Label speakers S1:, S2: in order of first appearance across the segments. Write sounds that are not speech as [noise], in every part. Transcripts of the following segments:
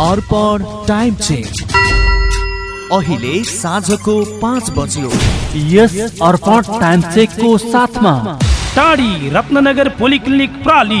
S1: अर्पण time change. अहिले साँझको पाँच बज्यो।
S2: यस अर्पण टाइम चेकको साथमा।
S3: टाढी रत्नगर पोलिक्लिनिक प्राली।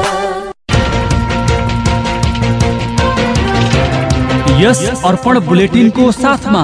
S2: यस अर्पण बुलेटिनको साथमा।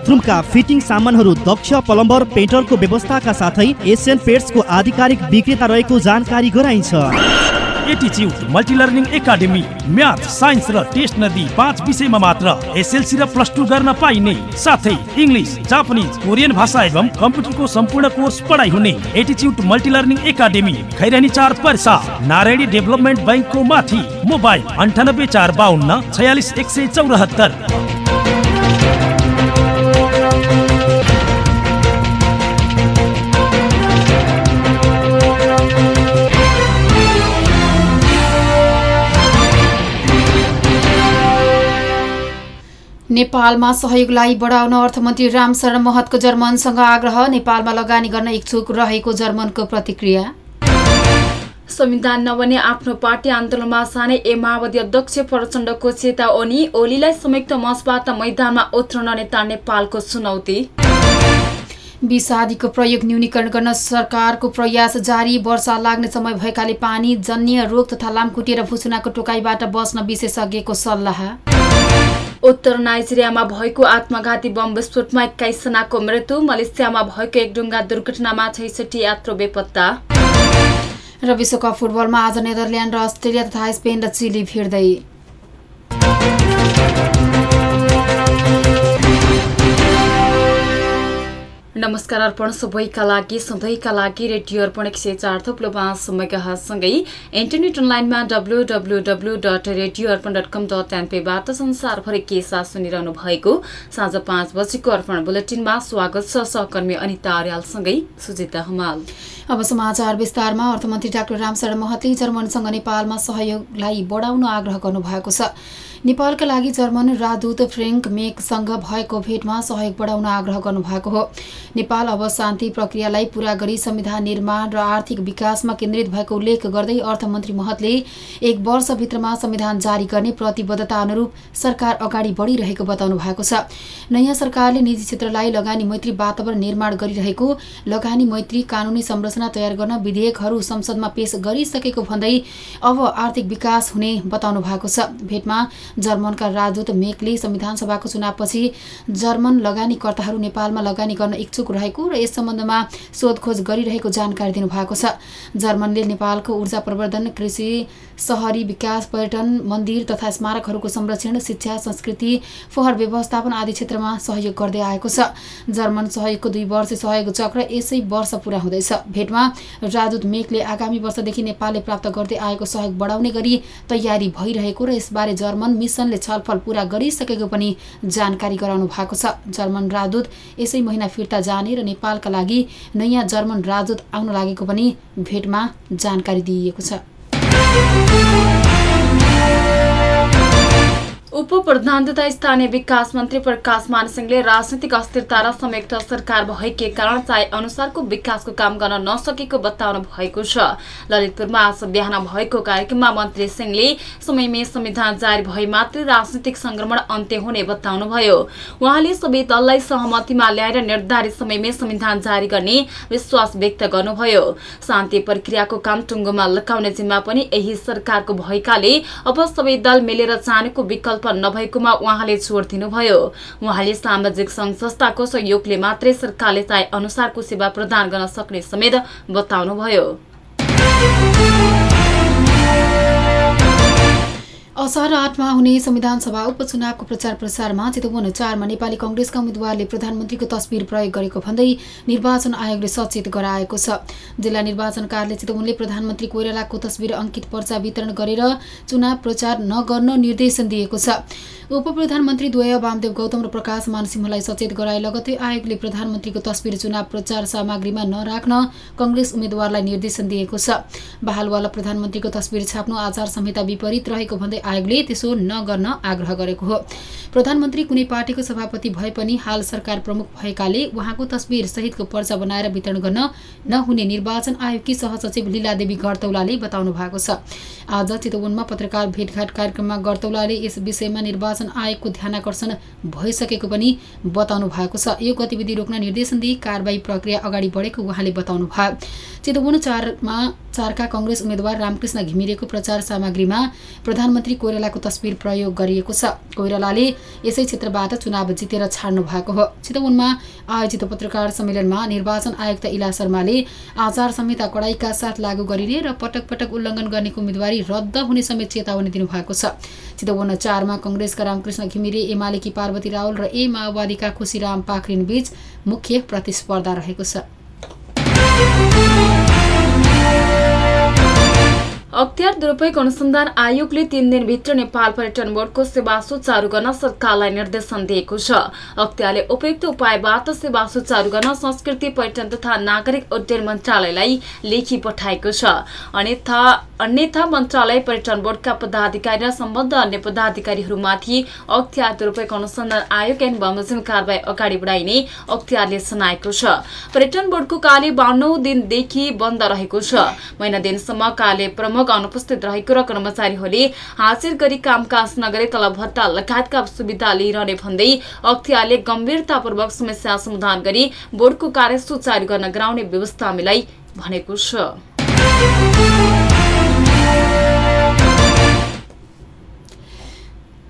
S4: बाथरुमका फिटिङ सामानहरू दक्ष प्लम्बर पेन्टरको व्यवस्थाका साथै एसियन पेट्सको आधिकारिक विक्रेता रहेको जानकारी गराइन्छ।
S3: मल्टिलर्निङ एकाडेमी म्याथ र टेस्ट नदी र गर्न पाइने। साथै कोरियन भाषा एवं कम्प्युटरको सम्पूर्ण कोर्स पढाइ हुने नारायणी डेभलपमेन्ट बैङ्कको माथि मोबाइल अन्ठानब्बे चार बाहन्न छयालिस एक सय चौरात्तर।
S5: नेपालमा सहयोगलाई बढाउन अर्थमन्त्री रामशरण महतको जर्मनसँग आग्रह नेपालमा लगानी गर्न इच्छुक रहेको जर्मनको प्रतिक्रिया।
S6: संविधान नबने आफ्नो पार्टी आन्दोलनमा साने ए माओवादी अध्यक्ष प्रचण्डको चेतावनी ओलीलाई संयुक्त मञ्चबाट मैदानमा उत्रन नेता नेपालको चुनौती।
S5: विषादीको प्रयोग न्यूनीकरण गर्न सरकारको प्रयास जारी वर्षा लाग्ने समय भएकाले पानी जन्य रोग तथा लामखुट्टे र भुसुनाको टोकाइबाट बस्न विशेषज्ञको सल्लाह।
S6: उत्तर नाइजेरियामा भएको आत्मघाती बम विस्फोटमा एक्काइसजनाको मृत्यु मलेसियामा भएको एक डुङ्गा दुर्घटनामा छैसठी यात्रु बेपत्ता।
S5: र विश्वकप फुटबलमा आज नेदरल्यान्ड र अस्ट्रेलिया तथा स्पेन र चिली भिड्दै।
S7: नमस्कार अर्पण सबैका लागि सधैँका लागि रेडियो अर्पण एक सय चार थुप्लो पाँच मेगासँगै इन्टरनेट अनलाइनमा W W W dot radio Arpan dot com dot एनपेबाट संसारभरि के साथ सुनिरहनु भएको साँझ पाँच बजीको अर्पण बुलेटिनमा स्वागत छ सहकर्मी अनिता अर्यालसँगै सुजिता हमाल।
S5: अब समाचार विस्तारमा अर्थमन्त्री डाक्टर रामशरण महतले जर्मनसँग नेपालमा सहयोगलाई बढाउन आग्रह गर्नुभएको छ। नेपालका लागि जर्मन राजदूत फ्रेङ्क मेकसँग भएको भेटमा सहयोग बढाउन आग्रह गर्नुभएको हो। नेपाल अब शान्ति प्रक्रियालाई पूरा गरी संविधान निर्माण र आर्थिक विकासमा केन्द्रित भएको उल्लेख गर्दै अर्थमन्त्री महतले एक वर्षभित्रमा संविधान जारी गर्ने प्रतिबद्धता अनुरूप सरकार अगाडि बढिरहेको बताउनु भएको छ। नयाँ सरकारले निजी क्षेत्रलाई लगानी मैत्री वातावरण निर्माण गरिरहेको लगानी मैत्री कानूनी संरचना तयार गर्न विधेयकहरू संसदमा पेश गरिसकेको भन्दै अब आर्थिक विकास हुने बताउनु भएको छ। भेटमा जर्मनका राजदूत मेकले संविधान सभाको चुनावपछि जर्मन लगानीकर्ताहरू नेपालमा लगानी गर्न इच्छुक रहेको र यस सम्बन्धमा सोधखोज गरिरहेको जानकारी दिनुभएको छ। जर्मनले नेपालको ऊर्जा प्रवर्धन कृषि सहरी विकास पर्यटन मन्दिर तथा स्मारकहरूको संरक्षण शिक्षा संस्कृति फोहोर व्यवस्थापन आदि क्षेत्रमा सहयोग गर्दै आएको छ। जर्मन सहयोगको दुई वर्ष सहयोग चक्र यसै वर्ष पुरा हुँदैछ। भेटमा राजदूत मेकले आगामी वर्षदेखि नेपालले प्राप्त गर्दै आएको सहयोग बढाउने गरी तयारी भइरहेको र यसबारे जर्मन मिसनले छलफल पूरा गरिसकेको पनि जानकारी गराउनु भएको छ। जर्मन राजदूत यसै महिना फिर्ता जाने र नेपालका लागि नयाँ जर्मन राजदूत आउन लागेको पनि भेटमा जानकारी दिइएको छ।
S7: उप प्रधान तथा स्थानीय विकास मन्त्री प्रकाश मानसिंहले राजनैतिक अस्थिरता र संयुक्त सरकार भएकै कारण चाहे अनुसारको विकासको काम गर्न नसकेको बताउनु भएको छ। ललितपुरमा आज बिहान भएको कार्यक्रममा मन्त्री सिंहले समयमै संविधान जारी भए मात्रै राजनैतिक संक्रमण अन्त्य हुने बताउनुभयो। उहाँले सबै दललाई सहमतिमा ल्याएर निर्धारित समयमै संविधान जारी गर्ने विश्वास व्यक्त गर्नुभयो। शान्ति प्रक्रियाको काम टुङ्गोमा लगाउने जिम्मा पनि यही सरकारको भएकाले अब सबै दल मिलेर जानेको विकल्प विकल्प नभएकोमा उहाँले जोड़ दिनुभयो। उहाँले सामाजिक संघ संस्थाको सहयोगले मात्रै सरकारले चाहे अनुसारको सेवा प्रदान गर्न सक्ने समेत बताउनुभयो।
S5: असार आठमा हुने संविधान सभा उपचुनावको प्रचार प्रसारमा चितवन चारमा नेपाली कंग्रेसका उम्मेद्वारले प्रधानमन्त्रीको तस्विर प्रयोग गरेको भन्दै निर्वाचन आयोगले सचेत गराएको छ। जिल्ला निर्वाचन कार्यालय चितवनले प्रधानमन्त्री कोइरालाको तस्विर अङ्कित पर्चा वितरण गरेर चुनाव प्रचार नगर्न निर्देशन दिएको छ। उप प्रधानमन्त्री द्वय वामदेव गौतम र प्रकाश मानसिंहलाई सचेत गराए लगतै आयोगले प्रधानमन्त्रीको तस्विर चुनाव प्रचार सामग्रीमा नराख्न कंग्रेस उम्मेद्वारलाई निर्देशन दिएको छ। बहालवाला प्रधानमन्त्रीको तस्विर छाप्नु आचार संहिता विपरीत रहेको भन्दै आयोगले त्यसो नगर्न आग्रह गरेको हो। प्रधानमन्त्री कुनै पार्टीको सभापति भए पनि हाल सरकार प्रमुख भएकाले उहाँको तस्विर सहितको पर्चा बनाएर वितरण गर्न नहुने निर्वाचन आयोगकी सहसचिव लीलादेवी गर्तौलाले बताउनु भएको छ। आज चितवनमा पत्रकार भेटघाट कार्यक्रममा गर्तौलाले यस विषयमा निर्वाचन आयोगको ध्यानकर्षण भइसकेको पनि बताउनु भएको छ। यो गतिविधि रोक्न निर्देशन दिई कारवाही प्रक्रिया अगाडि बढेको उहाँले बताउनु भयो। चितवन चारमा चारका कंग्रेस उम्मेद्वार रामकृष्ण घिमिरेको प्रचार सामग्रीमा प्रधानमन्त्री कोइरालाको तस्विर प्रयोग गरिएको छ। कोइरालाले यसै क्षेत्रबाट चुनाव जितेर छाड्नु भएको हो। चितवनमा आयोजित पत्रकार सम्मेलनमा निर्वाचन आयुक्त इला शर्माले आचार संहिता कडाईका साथ लागू गरिने र पटक पटक उल्लङ्घन गर्नेको उम्मेद्वारी रद्द हुने समेत चेतावनी दिनुभएको छ। चितवन चारमा कंग्रेसका रामकृष्ण घिमिरे एमालेकी पार्वती रावल र ए माओवादीका पाखरिन बीच मुख्य प्रतिस्पर्धा रहेको छ।
S7: अख्तियार दुरूपयोग अनुसन्धान आयोगले तीन दिनभित्र नेपाल पर्यटन बोर्डको सेवा सुचारू गर्न सरकारलाई निर्देशन दिएको छ। अख्तियारले उपयुक्त उपायबाट सेवा सुचारू गर्न संस्कृति पर्यटन तथा नागरिक उड्डयन मन्त्रालयलाई लेखी पठाएको छ। अन्यथा मन्त्रालय पर्यटन बोर्डका पदाधिकारी र सम्बद्ध अन्य पदाधिकारीहरूमाथि अख्तियार दुरूपयोग अनुसन्धान आयोग एन बमोजिम कारवाही अगाडि बढाइने अख्तियारले सुनाएको छ। पर्यटन बोर्डको कार्य बाह्रौं दिनदेखि बन्द रहेको छ। महिना दिनसम्म कार्य प्रमुख अनुपस्थित रहेको र कर्मचारीहरूले हाजिर गरी कामकाज नगरे तलब भत्ता लगायतका सुविधा लिइरहने भन्दै अख्तियारले गम्भीरतापूर्वक समस्या समाधान गरी बोर्डको कार्य सुचारू गर्न गराउने व्यवस्था मिलाई भनेको छ।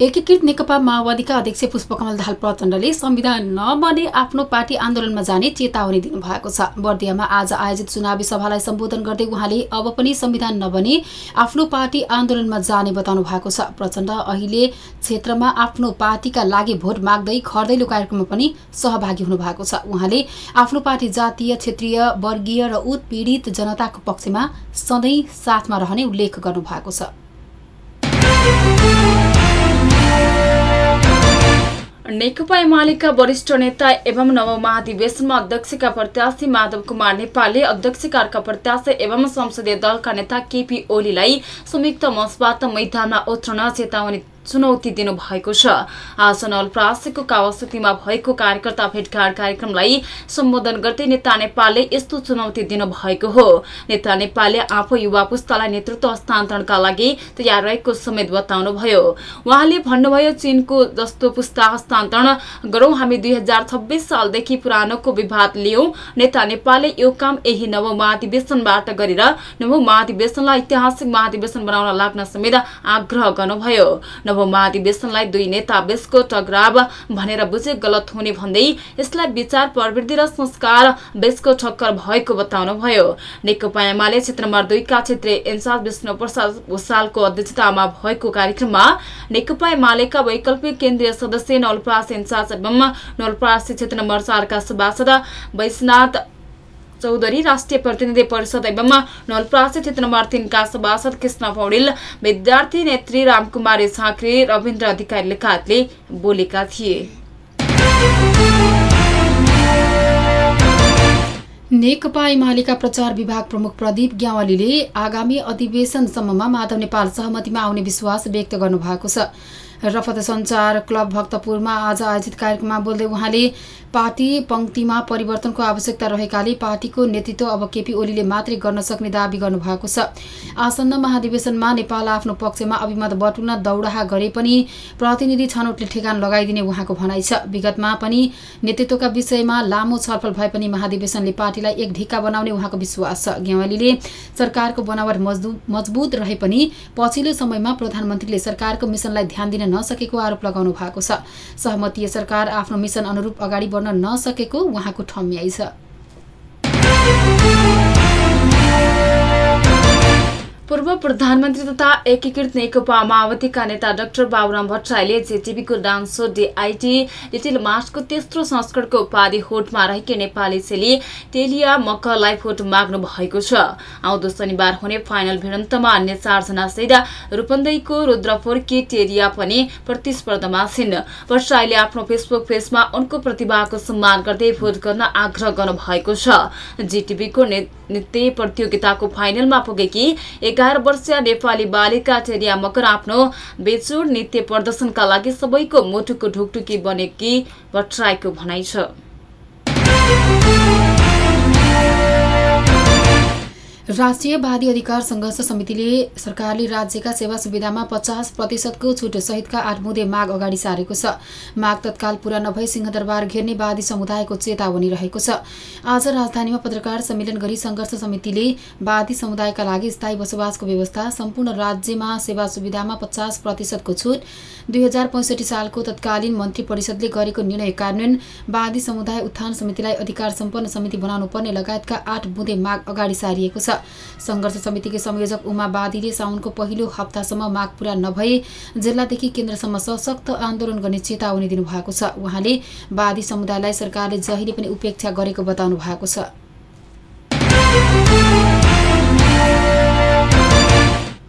S5: एकीकृत नेकपा माओवादीका अध्यक्ष पुष्पकमल दाहाल प्रचण्डले संविधान नबने आफ्नो पार्टी आन्दोलनमा जाने चेतावनी दिनुभएको छ। बर्दियामा आज आयोजित चुनावी सभालाई सम्बोधन गर्दै उहाँले अब पनि संविधान नबने आफ्नो पार्टी आन्दोलनमा जाने बताउनु भएको छ। प्रचण्ड अहिले क्षेत्रमा आफ्नो पार्टीका लागि भोट माग्दै खर्दैलो कार्यक्रममा पनि सहभागी हुनुभएको छ। उहाँले आफ्नो पार्टी जातीय क्षेत्रीय वर्गीय र उत्पीडित जनताको पक्षमा सधैँ साथमा रहने उल्लेख गर्नुभएको छ।
S7: नेकपा एमालेका वरिष्ठ नेता एवं नव महाधिवेशनमा अध्यक्षका प्रत्याशी माधव कुमार नेपालले अध्यक्षकारका प्रत्याशी एवं संसदीय दलका नेता केपी ओलीलाई संयुक्त मञ्चबाट मैदानमा उत्रन चेतावनी चुनौती दिनुभएको छ। आज नलप्रासीको कावासुतीमा भएको कार्यकर्ता भेटघाट कार्यक्रमलाई सम्बोधन गर्दै नेता नेपालले यस्तो चुनौती दिनुभएको हो। नेता नेपालले आफू युवा पुस्तालाई नेतृत्व हस्तान्तरणका लागि तयार रहेको समेत बताउनुभयो। उहाँले भन्नुभयो चीनको जस्तो पुस्ता हस्तान्तरण गरौं। हामी दुई सालदेखि पुरानोको विवाद लियौं। नेता नेपालले यो काम यही नव महाधिवेशनबाट गरेर नव महाधिवेशनलाई ऐतिहासिक महाधिवेशन बनाउन लाग्न समेत आग्रह गर्नुभयो। नव महाधिवेशनलाई दुई नेता बीचको टकराव भनेर बुझे गलत हुने भन्दै यसलाई विचार प्रवृत्ति र संस्कार बीचको ठक्कर भएको बताउनुभयो। नेकपा एमाले क्षेत्र नम्बर दुईका क्षेत्रीय इन्चार्ज विष्णु प्रसाद भूषालको अध्यक्षतामा भएको कार्यक्रममा नेकपा एमालेका वैकल्पिक केन्द्रीय सदस्य नवलप्रासी इन्चार्ज एवं नवलप्रासी क्षेत्र नम्बर चारका सभासद वैश्वनाथ चौधरी राष्ट्रिय प्रतिनिधि परिषद एवं नलप्रासी क्षेत्र नम्बर तीनका सभासद कृष्ण पौडेल विद्यार्थी नेत्री रामकुमारी झाँक्री रविन्द्र अधिकारी लगायतले बोलेका थिए।
S5: नेकपा एमालेका प्रचार विभाग प्रमुख प्रदीप ग्यावालीले आगामी अधिवेशनसम्ममा माधव नेपाल सहमतिमा आउने विश्वास व्यक्त गर्नुभएको छ। रफत सञ्चार क्लब भक्तपुरमा आज आयोजित कार्यक्रममा बोल्दै उहाँले पार्टी पङ्क्तिमा परिवर्तनको आवश्यकता रहेकाले पार्टीको नेतृत्व अब केपी ओलीले मात्रै गर्न सक्ने दावी गर्नुभएको छ। आसन्न महाधिवेशनमा नेपाल आफ्नो पक्षमा अभिमत बटुल्न दौडाहा गरे पनि प्रतिनिधि छनौटले ठेगान लगाइदिने उहाँको भनाइ छ। विगतमा पनि नेतृत्वका विषयमा लामो छलफल भए पनि महाधिवेशनले पार्टीलाई एक ढिक्का बनाउने उहाँको विश्वास छ। गेवालीले सरकारको बनावट मजबुत रहे पनि पछिल्लो समयमा प्रधानमन्त्रीले सरकारको मिसनलाई ध्यान दिन नसकेको आरोप लगाउनु भएको छ। सहमतीय सरकार आफ्नो मिसन अनुरूप अगाडि गर्न नसकेको उहाँको ठम्याइ छ।
S7: पूर्व प्रधानमन्त्री तथा एकीकृत नेकपा माओवादीका नेता डाक्टर बाबुराम भट्टराईले जेटिभीको डान्स डिआइटी लिटिल मार्चको तेस्रो संस्करणको उपाधि होटमा रहेको नेपाली शैली टेलिया मक्कलाई भोट माग्नु भएको छ। आउँदो शनिबार हुने फाइनल भिडन्तमा अन्य चारजना सहित रूपन्देहीको रुद्रपुरकी टेलिया पनि प्रतिस्पर्धामा छिन्। भट्टराईले आफ्नो फेसबुक पेजमा उनको प्रतिभाको सम्मान गर्दै भोट गर्न आग्रह गर्नु भएको छ जेटिभीको नृत्य प्रतियोगिताको फाइनलमा पुगेकी एघार वर्षीय नेपाली बालिका टेरिया मकर आफ्नो बेचोड नृत्य प्रदर्शनका लागि सबैको मुटुको ढुकढुकी बनेकी भट्टराईको भनाइ छ।
S5: राष्ट्रिय वादी अधिकार संघर्ष समितिले सरकारले राज्यका सेवा सुविधामा पचास प्रतिशतको छुट सहितका आठ बुँदे माग अगाडि सारेको छ। माग तत्काल पूरा नभई सिंहदरबार घेर्ने वादी समुदायको चेतावनी रहेको छ। आज राजधानीमा पत्रकार सम्मेलन गरी संघर्ष समितिले वादी समुदायका लागि स्थायी बसोबासको व्यवस्था सम्पूर्ण राज्यमा सेवा सुविधामा पचास प्रतिशतको छुट दुई हजार पैँसठी सालको तत्कालीन मन्त्री परिषदले गरेको निर्णय कार्यान्वयन वादी समुदाय उत्थान समितिलाई अधिकार सम्पन्न समिति बनाउनु पर्ने लगायतका आठ बुँदे माग अगाडि सारिएको छ। सङ्घर्ष समितिकी संयोजक उमा बादीले साउनको पहिलो हप्तासम्म माग पूरा नभए जिल्लादेखि केन्द्रसम्म सशक्त आन्दोलन गर्ने चेतावनी दिनुभएको छ। उहाँले वादी समुदायलाई सरकारले जहिले पनि उपेक्षा गरेको बताउनु भएको छ।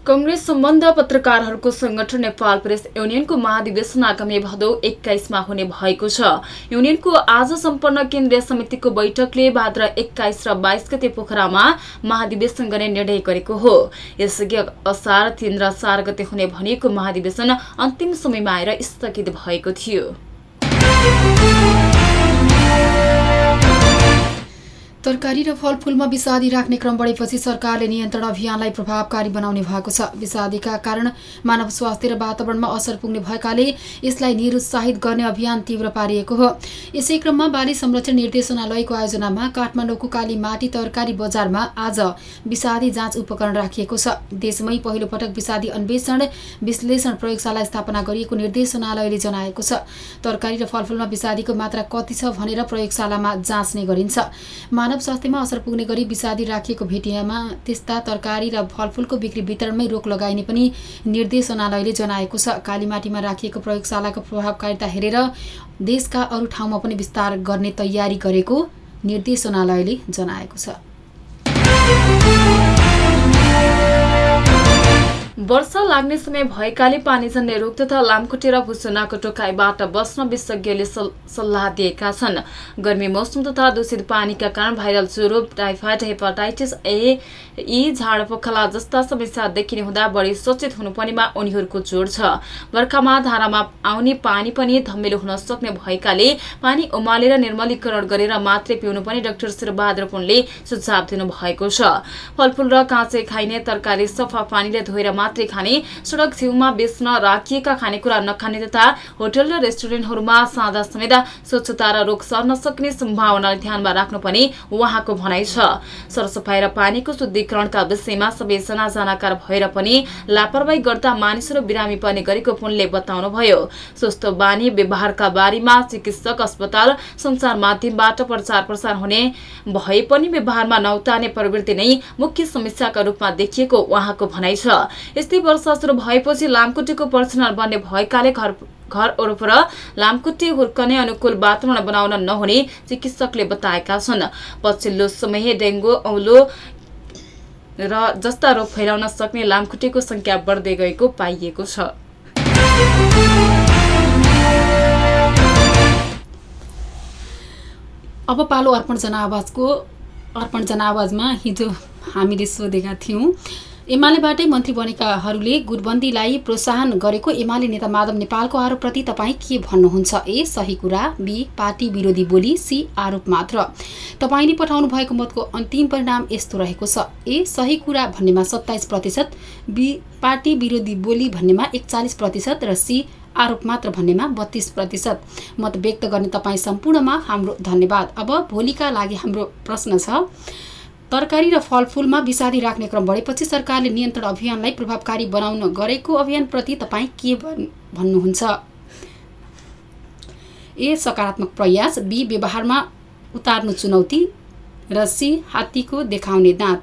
S7: कंग्रेस सम्बन्ध पत्रकारहरूको संगठन नेपाल प्रेस युनियनको महाधिवेशन आगामी भदौ एक्काइसमा हुने भएको छ। युनियनको आज सम्पन्न केन्द्रीय समितिको बैठकले भाद्र एक्काइस र बाइस गते पोखरामा महाधिवेशन गर्ने निर्णय गरेको हो। यसअघि असार तीन र चार गते हुने भनिएको महाधिवेशन अन्तिम समयमा आएर स्थगित भएको थियो।
S5: तरकारी र फलफुलमा विषादी राख्ने क्रम बढेपछि सरकारले नियन्त्रण अभियानलाई प्रभावकारी बनाउने भएको छ। विषादीका कारण मानव स्वास्थ्य र वातावरणमा असर पुग्ने भएकाले यसलाई निरुत्साहित गर्ने अभियान तीव्र पारिएको हो। यसै क्रममा बाली संरक्षण निर्देशनालयको आयोजनामा काठमाडौँको कालीमाटी तरकारी बजारमा आज विषादी जाँच उपकरण राखिएको छ। देशमै पहिलो पटक विषादी अन्वेषण विश्लेषण प्रयोगशाला स्थापना गरिएको निर्देशनालयले जनाएको छ। तरकारी र फलफुलमा विषादीको मात्रा कति छ भनेर प्रयोगशालामा जाँच्ने गरिन्छ। मानव स्वास्थ्यमा असर पुग्ने गरी विषादी राखिएको भेटियामा त्यस्ता तरकारी र फलफुलको बिक्री वितरणमै रोक लगाइने पनि निर्देशनालयले जनाएको छ। कालीमाटीमा राखिएको प्रयोगशालाको प्रभावकारिता हेरेर देशका अरू ठाउँमा पनि विस्तार गर्ने तयारी गरेको निर्देशनालयले जनाएको छ।
S7: वर्षा लाग्ने समय भएकाले पानीजन्य रोग तथा लामखुट्टे र भुसुनाको टोकाइबाट बस्न विशेषज्ञले सल्लाह दिएका छन्। गर्मी मौसम तथा दूषित पानीका कारण भाइरल ज्वरो टाइफाइड हेपाटाइटिस ए यी झाड पखला जस्ता समस्या देखिने हुँदा बढी सचेत हुनुपर्नेमा उनीहरूको जोड छ। बर्खामा धारामा आउने पानी पनि धमिलो हुन सक्ने भएकाले पानी उमालेर निर्मलीकरण गरेर मात्रै पिउनुपर्ने डाक्टर शिरबहादुर पुनले सुझाव दिनुभएको छ। फलफूल र काँचै खाइने तरकारी सफा पानीले धोएर मात्रै खाने सड़क छेउमा बेच्न राखिएका खानेकुरा नखाने तथा होटल र रेस्टुरेन्टहरूमा साँझ समेत स्वच्छता र रोग सर्न सक्ने सम्भावना ध्यानमा राख्नुपर्ने उहाँको भनाइ छ। सरसफाई र पानीको शुद्धिकरणका विषयमा सबैजना जानकार भएर पनि लापरवाही गर्दा मानिसहरू बिरामी पर्ने गरेको पुनले बताउनुभयो। स्वस्थ बानी व्यवहारका बारेमा चिकित्सक अस्पताल संचार माध्यमबाट प्रचार प्रसार हुने भए पनि व्यवहारमा नौताने प्रवृत्ति नै मुख्य समस्याका रूपमा देखिएको उहाँको भनाइ छ। यस्तै वर्षा सुरु भएपछि लामखुट्टेको पर्सनल बन्ने भएकाले घर घर वरपर लामखुट्टे हुर्कने अनुकूल वातावरण बनाउन नहुने चिकित्सकले बताएका छन्। पछिल्लो समय डेङ्गु औलो र जस्ता रोग फैलाउन सक्ने लामखुट्टेको संख्या बढ्दै गएको पाइएको छ।
S5: अब पालो अर्पण जनावाजको अर्पण जनावाजमा हिजो हामीले सोधेका थियौँ एमालेबाटै मन्त्री बनेकाहरूले गुटबन्दीलाई प्रोत्साहन गरेको एमाले नेता माधव नेपालको आरोपप्रति तपाईँ के भन्नुहुन्छ? ए सही कुरा। बी पार्टी विरोधी बोली। सी आरोप मात्र। तपाईँले पठाउनु भएको मतको अन्तिम परिणाम यस्तो रहेको छ। ए सही कुरा भन्नेमा सत्ताइस प्रतिशत बी पार्टी विरोधी बोली भन्नेमा एकचालिस प्रतिशत र सी आरोप मात्र भन्नेमा बत्तीस प्रतिशत। मत व्यक्त गर्ने तपाईँ सम्पूर्णमा हाम्रो धन्यवाद। अब भोलिका लागि हाम्रो प्रश्न छ। तरकारी र फलफुलमा विषादी राख्ने क्रम बढेपछि सरकारले नियन्त्रण अभियानलाई प्रभावकारी बनाउन गरेको अभियानप्रति तपाईँ के भन्नुहुन्छ? ए सकारात्मक प्रयास बी व्यवहारमा उतार्नु चुनौती र सी हात्तीको देखाउने दाँत।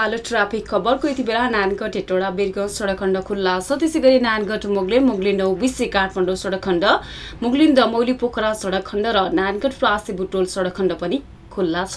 S7: पालो ट्राफिक खबरको यति बेला नानगढ हेटौडा बिरगंज सडक खण्ड खुल्ला छ। त्यसै गरी नानगढ मोगलिन मोगलिन बिसी काठमाडौँ सडक खण्ड मोगलिन दमौली पोखरा सडक खण्ड र नानगढ प्रासी बुटोल सडक खण्ड पनि खुल्ला छ।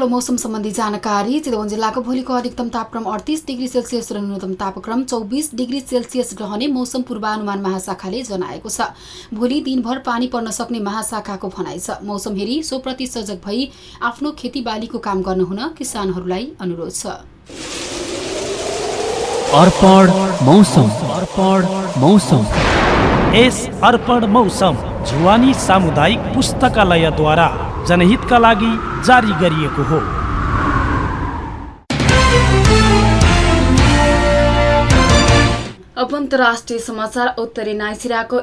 S5: पालो मौसम सम्बन्धी जानकारी। चितवन जिल्लाको भोलिको अधिकतम तापक्रम अडतिस डिग्री सेल्सियस र न्यूनतम तापक्रम चौबिस डिग्री सेल्सियस रहने मौसम पूर्वानुमान महाशाखाले जनाएको छ। भोलि दिनभर पानी पर्न सक्ने महाशाखाको भनाइ छ। मौसम हेरी सोप्रति सजग भई आफ्नो खेतीबालीको काम गर्नुहुन किसानहरूलाई अनुरोध छ।
S2: मौसम।
S3: यस अर्पण मौसम जुवानी सामुदायिक पुस्तकालयद्वारा जनहितका लागि जारी गरिएको हो।
S7: अब अन्तर्राष्ट्रिय समाचार उत्तरी नाइसिराको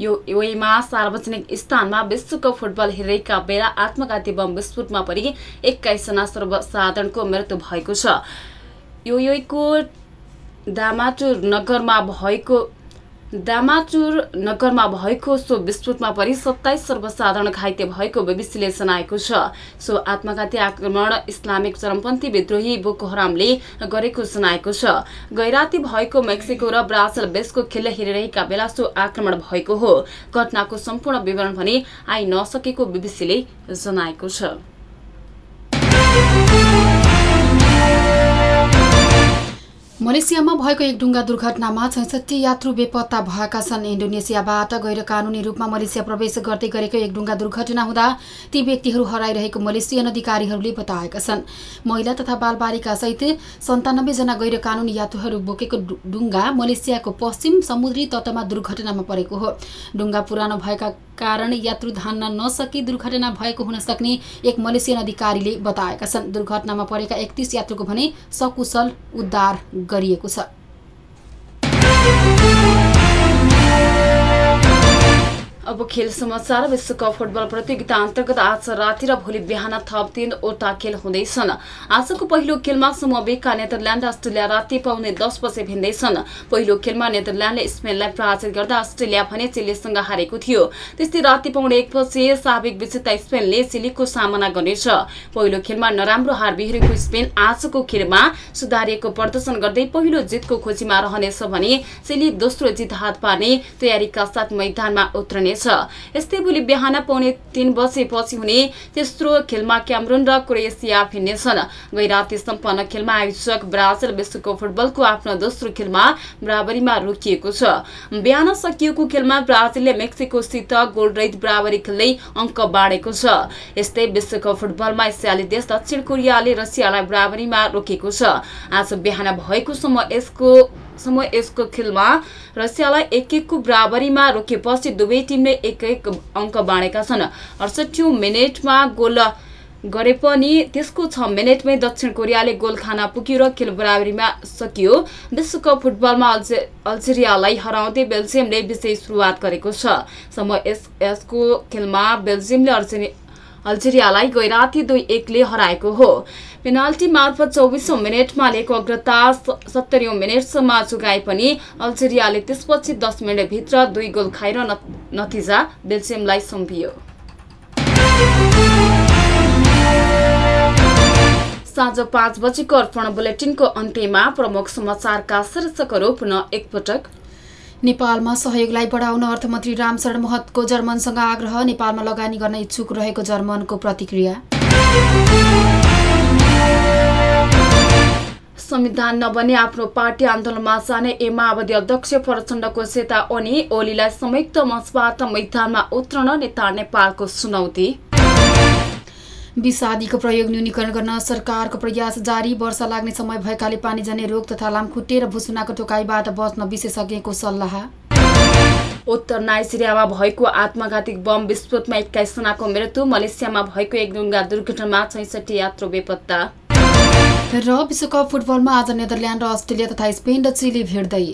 S7: यो युएमा सार्वजनिक स्थानमा विश्वकप फुटबल हेरेका बेला आत्मघाती बम विस्फोटमा परि एक्काइसजना सर्वसाधारणको मृत्यु भएको छ। योको दामाचुर नगरमा भएको दामाचुर नगरमा भएको सो विस्फोटमा परि सत्ताइस सर्वसाधारण घाइते भएको बीबीसीले जनाएको छ। सो आत्मघाती आक्रमण इस्लामिक चरमपन्थी विद्रोही बोको हरामले गरेको जनाएको छ। गैराती भएको मेक्सिको र ब्राजिल बेसको खेल हेरिरहेका बेला सो आक्रमण भएको हो। घटनाको सम्पूर्ण विवरण भने आइ नसकेको बीबीसीले जनाएको छ।
S5: मलेसियामा भएको एक डुङ्गा दुर्घटनामा छैसठी यात्रु बेपत्ता भएका छन्। इन्डोनेसियाबाट गैर कानुनी रूपमा मलेसिया प्रवेश गर्दै गरेको एक डुङ्गा दुर्घटना हुँदा ती व्यक्तिहरू हराइरहेको मलेसियन अधिकारीहरूले बताएका छन्। महिला तथा बालबालिका सहित सन्तानब्बेजना गैर कानुनी यात्रुहरू बोकेको डुङ्गा मलेसियाको पश्चिम समुद्री तटमा दुर्घटनामा परेको हो। डुङ्गा पुरानो भएका कारण यात्रु धान्न नसकी दुर्घटना भएको हुन सक्ने एक मलेसियन अधिकारीले बताएका छन्। दुर्घटनामा परेका एकतिस यात्रुको भने सकुशल उद्धार गरिएको छ।
S7: अब खेल समाचार विश्वकप फुटबल प्रतियोगिता अन्तर्गत आज राति र भोलि बिहान थप तीनवटा खेल हुँदैछन्। आजको पहिलो खेलमा समूह बेका नेदरल्याण्ड अस्ट्रेलिया राति पाउने दस बजे भिन्दैछन्। पहिलो खेलमा नेदरल्याण्डले स्पेनलाई पराजित गर्दा अस्ट्रेलिया भने चिलीसँग हारेको थियो। त्यस्तै राति पाउने एक बजे स्वाभाविक विजेता स्पेनले चिलीको सामना गर्नेछ। पहिलो खेलमा नराम्रो हार बिहोरेको स्पेन आजको खेलमा सुधारिएको प्रदर्शन गर्दै पहिलो जितको खोजीमा रहनेछ भने चिली दोस्रो जित हात पार्ने तयारीका साथ मैदानमा उत्रने हुनेछ यस्तै भोलि बिहान पाउने तीन बजेपछि हुने तेस्रो खेलमा क्यामरुन र क्रोएसिया भिन्नेछन् गैराती सम्पन्न खेलमा आयोजक ब्राजिल विश्वकप फुटबलको आफ्नो दोस्रो खेलमा बराबरीमा रोकिएको छ। बिहान सकिएको खेलमा ब्राजिलले मेक्सिकोसित गोलरहित बराबरी खेल्दै अङ्क बाँडेको छ। यस्तै विश्वकप फुटबलमा एसियाली देश दक्षिण कोरियाले रसियालाई बराबरीमा रोकेको छ। आज बिहान भएको समय यसको समय यसको खेलमा रसियालाई एक एकको बराबरीमा रोकेपछि दुवै टिमले एक एक अङ्क बाँडेका छन्। अडसठी मिनटमा गोल गरे पनि त्यसको छ मिनटमै दक्षिण कोरियाले गोल खाना पुग्यो र खेल बराबरीमा सकियो। विश्वकप फुटबलमा अल्जे अल्जेरियालाई हराउँदै बेल्जियमले विजय सुरुवात गरेको छ। समय यस यसको खेलमा बेल्जियमले अर्जेन्टिना अल्जेरियालाई गैराती दुई एकले हराएको हो। पेनाल्टी मार्फत चौबिसौँ मिनटमा लिएको अग्रता सत्तरी मिनटसम्म चुकाए पनि अल्जेरियाले त्यसपछि दस मिनटभित्र दुई गोल खाएर नतिजा बेल्जियमलाई सुम्पियो। साँझ पाँच बजेको अर्पण बुलेटिनको अन्त्यमा प्रमुख समाचारका शीर्षकहरू पुनः एकपटक।
S5: नेपालमा सहयोगलाई बढाउन अर्थमन्त्री रामशरण महतको जर्मनसँग आग्रह नेपालमा लगानी गर्न इच्छुक रहेको जर्मनको प्रतिक्रिया।
S7: संविधान नबने आफ्नो पार्टी आन्दोलनमा जाने ए माओवादी अध्यक्ष प्रचण्डको चेता अनि ओलीलाई संयुक्त मञ्चबाट मैदानमा उत्रन नेता नेपालको चुनौती। विषादीको प्रयोग न्यूनीकरण गर्न सरकारको प्रयास जारी। वर्षा लाग्ने समय भएकाले पानी जाने रोग तथा लामखुट्टे र भुसुनाको टोकाइबाट बच्न विशेषज्ञको सल्लाह। उत्तर नाइजेरियामा भएको आत्मघाती बम विस्फोटमा एक्काइसजनाको मृत्यु मलेसियामा भएको एक डुङ्गा दुर्घटनामा छैसठी यात्रु बेपत्ता। र विश्वकप फुटबलमा आज नेदरल्यान्ड र अस्ट्रेलिया तथा स्पेन र चिली भिड्दै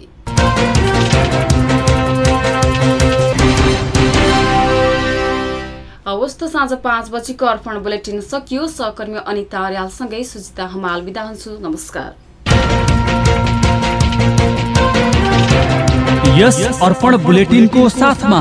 S7: हवस् त साँझ पाँच बजीको अर्पण बुलेटिन सकियो। सहकर्मी अनिता अर्यालसँगै सुजिता हमाल बिदा हुन्छु। नमस्कार।
S2: यस अर्पण बुलेटिनको साथमा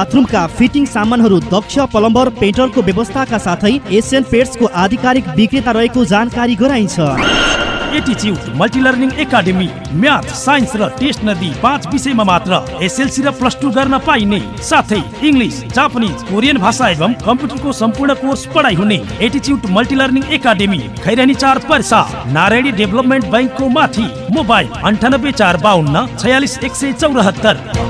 S4: बाथरुमका फिटिङ सामानहरू दक्ष प्लम्बर पेन्टरको व्यवस्थाका साथै एसियन पेट्सको आधिकारिक विक्रेता रहेको जानकारी गराइन्छ।
S3: मल्टिलर्निङ एकाडेमी साइन्स नदी मात्र पाइने। साथै कोरियन भाषा एवं कम्प्युटरको सम्पूर्ण कोर्स पढाइ हुने मल्टिलर्निङ खैरानी नारायणी डेभलपमेन्ट ब्याङ्कको माथि मोबाइल अन्ठानब्बे चार बाहन्न छयालिस एक सय चौरात्तर।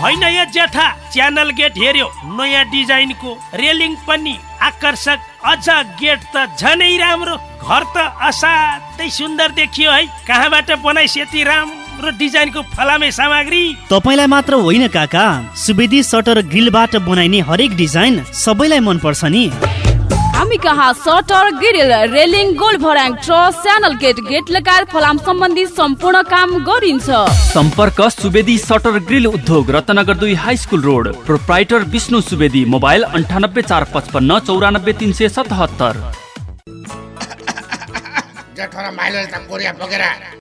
S3: होइन यो जेठा च्यानल गेट हेऱ्यो। नयाँ डिजाइनको रेलिङ पनि आकर्षक। अझ गेट त झनै राम्रो। घर त असाध्यै सुन्दर देखियो है। कहाँबाट बनाइस यति राम्रो डिजाइनको फलामे सामग्री?
S4: तपाईँलाई मात्र होइन काका। सुवेदी सटर ग्रिलबाट बनाइने हरेक डिजाइन सबैलाई मनपर्छ नि।
S7: हामी कहाँ सटर ग्रिल रेलिङ गोल्ड भर्याङ ट्रस च्यानल गेट गेट लगायत फलाम सम्बन्धी सम्पूर्ण काम गरिन्छ।
S2: सम्पर्क सुवेदी सटर ग्रिल उद्योग रत्नगर दुई high school road. Proprietor Vishnu Subedi mobile अन्ठानब्बे चार पचपन्न चौरानब्बे तिन सय सतहत्तर। [laughs]